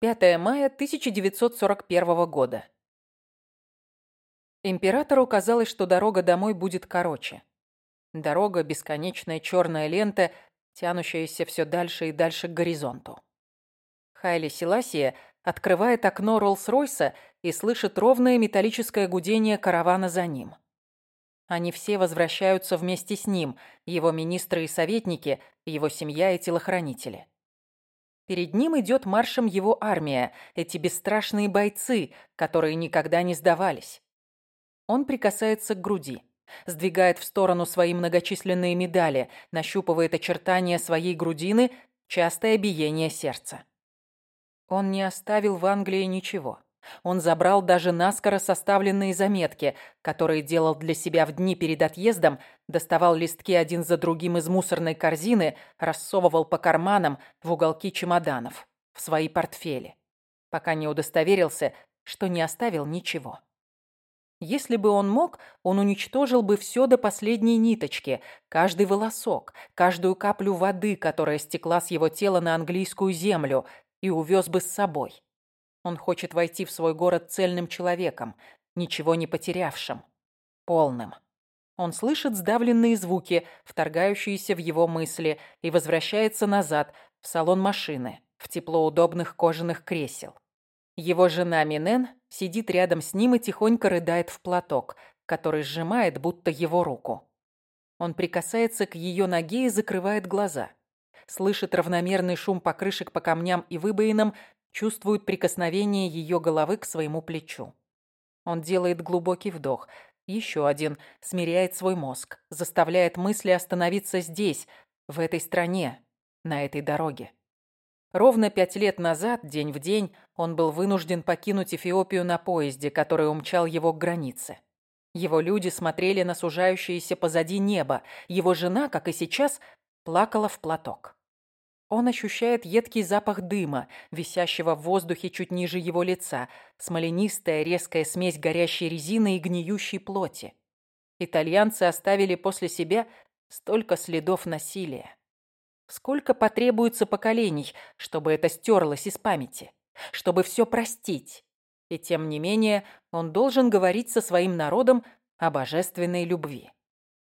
5 мая 1941 года. Императору казалось, что дорога домой будет короче. Дорога – бесконечная черная лента, тянущаяся все дальше и дальше к горизонту. Хайли Селасия открывает окно Роллс-Ройса и слышит ровное металлическое гудение каравана за ним. Они все возвращаются вместе с ним, его министры и советники, его семья и телохранители. Перед ним идет маршем его армия, эти бесстрашные бойцы, которые никогда не сдавались. Он прикасается к груди, сдвигает в сторону свои многочисленные медали, нащупывает очертания своей грудины, частое биение сердца. Он не оставил в Англии ничего. Он забрал даже наскоро составленные заметки, которые делал для себя в дни перед отъездом, доставал листки один за другим из мусорной корзины, рассовывал по карманам в уголки чемоданов, в свои портфели, пока не удостоверился, что не оставил ничего. Если бы он мог, он уничтожил бы все до последней ниточки, каждый волосок, каждую каплю воды, которая стекла с его тела на английскую землю, и увез бы с собой. Он хочет войти в свой город цельным человеком, ничего не потерявшим, полным. Он слышит сдавленные звуки, вторгающиеся в его мысли, и возвращается назад, в салон машины, в тепло удобных кожаных кресел. Его жена Минен сидит рядом с ним и тихонько рыдает в платок, который сжимает, будто его руку. Он прикасается к ее ноге и закрывает глаза. Слышит равномерный шум покрышек по камням и выбоинам, чувствует прикосновение ее головы к своему плечу. Он делает глубокий вдох. Еще один. Смиряет свой мозг. Заставляет мысли остановиться здесь, в этой стране, на этой дороге. Ровно пять лет назад, день в день, он был вынужден покинуть Эфиопию на поезде, который умчал его к границе. Его люди смотрели на сужающееся позади небо. Его жена, как и сейчас, плакала в платок. Он ощущает едкий запах дыма, висящего в воздухе чуть ниже его лица, смоленистая резкая смесь горящей резины и гниющей плоти. Итальянцы оставили после себя столько следов насилия. Сколько потребуется поколений, чтобы это стерлось из памяти, чтобы все простить. И тем не менее он должен говорить со своим народом о божественной любви.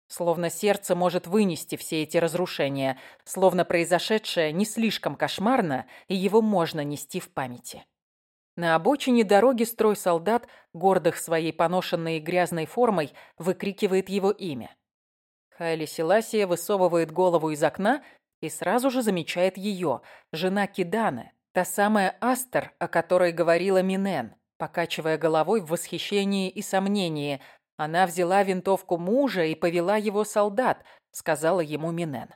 Словно сердце может вынести все эти разрушения, словно произошедшее не слишком кошмарно, и его можно нести в памяти. На обочине дороги строй солдат, гордых своей поношенной и грязной формой, выкрикивает его имя. Хайли Селасия высовывает голову из окна и сразу же замечает ее, жена Киданы, та самая Астер, о которой говорила Минен, покачивая головой в восхищении и сомнении, она взяла винтовку мужа и повела его солдат, сказала ему Минен.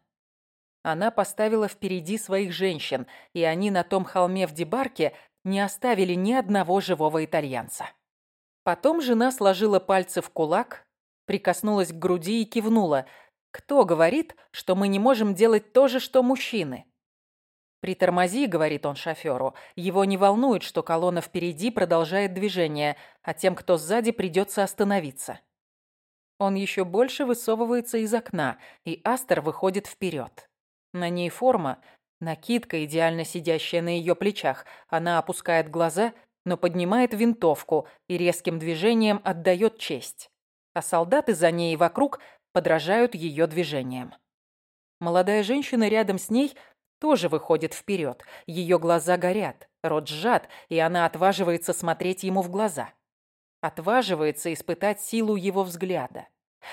Она поставила впереди своих женщин, и они на том холме в Дебарке не оставили ни одного живого итальянца. Потом жена сложила пальцы в кулак, прикоснулась к груди и кивнула. «Кто говорит, что мы не можем делать то же, что мужчины?» «Притормози», — говорит он шоферу. Его не волнует, что колонна впереди продолжает движение, а тем, кто сзади, придется остановиться. Он еще больше высовывается из окна, и Астер выходит вперед. На ней форма, накидка, идеально сидящая на ее плечах. Она опускает глаза, но поднимает винтовку и резким движением отдает честь. А солдаты за ней и вокруг подражают ее движениям. Молодая женщина рядом с ней – тоже выходит вперед. Ее глаза горят, рот сжат, и она отваживается смотреть ему в глаза. Отваживается испытать силу его взгляда.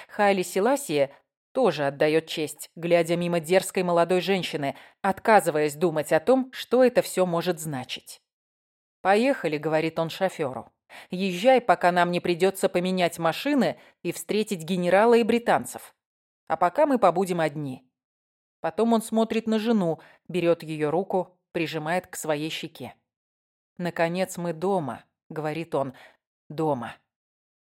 Хайли Селасия тоже отдает честь, глядя мимо дерзкой молодой женщины, отказываясь думать о том, что это все может значить. «Поехали», — говорит он шоферу. «Езжай, пока нам не придется поменять машины и встретить генерала и британцев. А пока мы побудем одни». Потом он смотрит на жену, берет ее руку, прижимает к своей щеке. «Наконец мы дома», — говорит он, — «дома».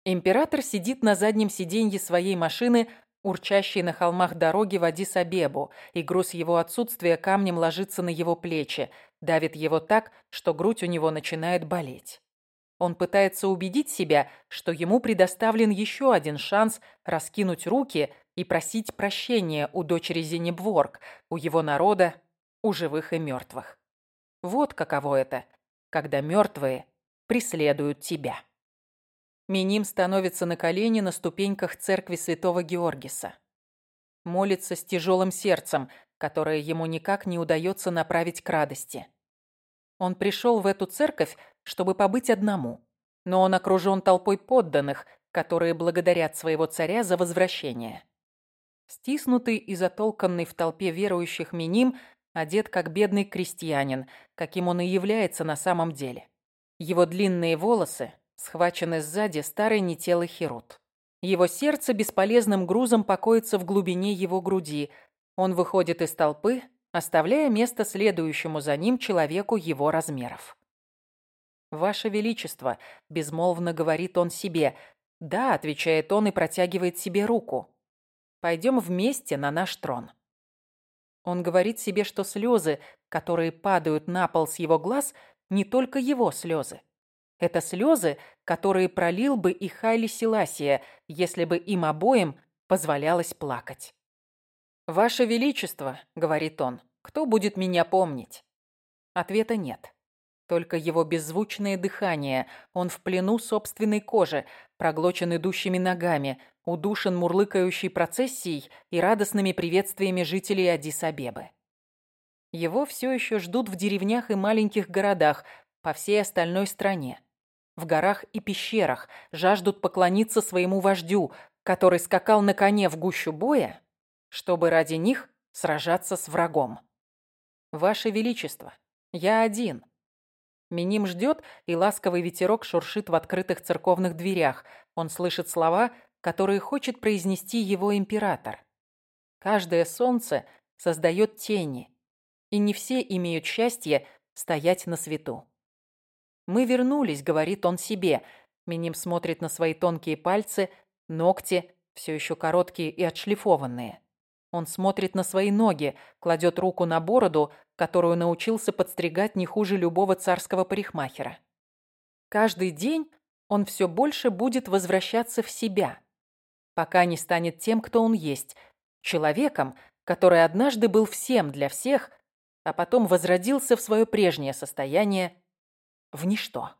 Император сидит на заднем сиденье своей машины, урчащей на холмах дороги в Адис-Абебу, и груз его отсутствия камнем ложится на его плечи, давит его так, что грудь у него начинает болеть. Он пытается убедить себя, что ему предоставлен еще один шанс раскинуть руки и просить прощения у дочери Зенебворг, у его народа, у живых и мертвых. Вот каково это когда мертвые преследуют тебя. Миним становится на колени на ступеньках церкви святого Георгиса. Молится с тяжелым сердцем, которое ему никак не удается направить к радости. Он пришел в эту церковь, чтобы побыть одному, но он окружен толпой подданных, которые благодарят своего царя за возвращение. Стиснутый и затолканный в толпе верующих Миним одет как бедный крестьянин, каким он и является на самом деле. Его длинные волосы схвачены сзади старый нетелый херут. Его сердце бесполезным грузом покоится в глубине его груди. Он выходит из толпы, оставляя место следующему за ним человеку его размеров. «Ваше Величество», — безмолвно говорит он себе. «Да», — отвечает он и протягивает себе руку. «Пойдем вместе на наш трон». Он говорит себе, что слезы, которые падают на пол с его глаз, не только его слезы. Это слезы, которые пролил бы и Хайли Селасия, если бы им обоим позволялось плакать. «Ваше Величество», — говорит он, — «кто будет меня помнить?» Ответа нет. Только его беззвучное дыхание, он в плену собственной кожи, проглочен идущими ногами, удушен мурлыкающей процессией и радостными приветствиями жителей Адис-Абебы. Его все еще ждут в деревнях и маленьких городах по всей остальной стране в горах и пещерах, жаждут поклониться своему вождю, который скакал на коне в гущу боя, чтобы ради них сражаться с врагом. Ваше Величество, я один. Миним ждет, и ласковый ветерок шуршит в открытых церковных дверях. Он слышит слова, которые хочет произнести его император. Каждое солнце создает тени, и не все имеют счастье стоять на свету. «Мы вернулись», — говорит он себе. Миним смотрит на свои тонкие пальцы, ногти, все еще короткие и отшлифованные. Он смотрит на свои ноги, кладет руку на бороду, которую научился подстригать не хуже любого царского парикмахера. Каждый день он все больше будет возвращаться в себя, пока не станет тем, кто он есть, человеком, который однажды был всем для всех, а потом возродился в свое прежнее состояние в ничто.